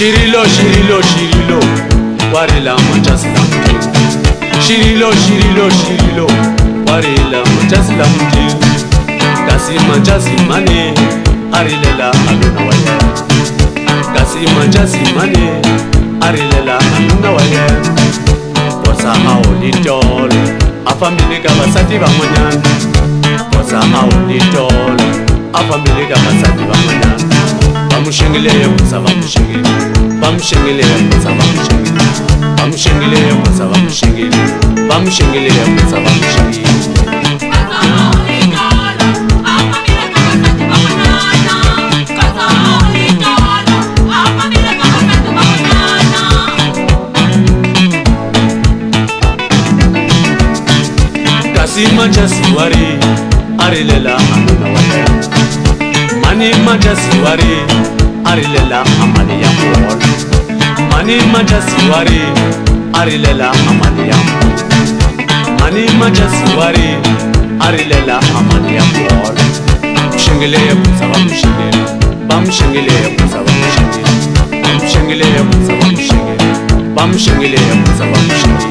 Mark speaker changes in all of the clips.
Speaker 1: shirilo shirilo shirilo. Warila mutasila mutezi shirilo shirilo shirilo. Warila mutasila mutezi kasima jasimane arilela aluna waye kasima jasimane arilela aluna waye posa aolitolo afambile ka basati bamwanyana posa aolitolo afambile ka basati bamwanyana bamushengileyo musa bamushengile. Bamushengileyo musa bamushengile. Bamushengileyo musa bamushengile. Bamushengileyo musa bamushengile. Kasi manchasi wari arilela anuna mani maja siwari arilela amali ya mor mani maja siwari arilela amali ya mor mani maja siwari arilela amali ya mor shengile ya kusawa mshengile bam shengile ya kusawa mshengile bam shengile ya kusawa mshengile bam shengile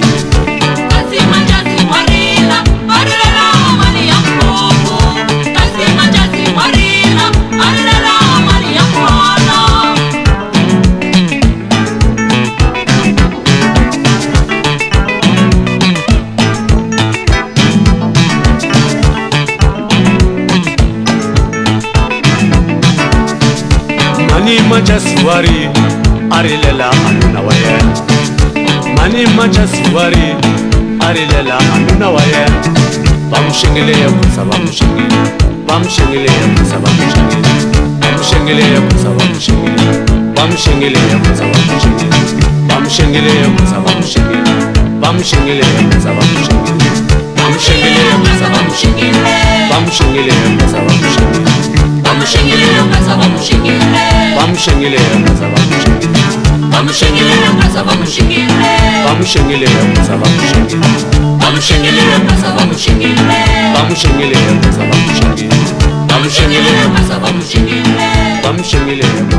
Speaker 1: Mani machaswari ari lela anuna waye Mani machaswari ari lela anuna waye Bamshingileya kusa bamshingile Bamshingileya kusa bamshingile Bamshingileya kusa bamshingile Bamshingileya kusa bamshingile Bamshingileya kusa bamshingile Bamshingileya kusa bamshingile Bamshingileya kusa bamshingile Bamshingileya vamuxengeleye kusa vamuxengile vamuxengeleye kusa vamuxengile vamuxengeleye kusa vamuxengile vamuxengeleye kusa vamuxengile vamuxengeleye kusa vamuxengile vamuxengeleye kusa vamuxengile vamuxengeleye kusa vamuxengile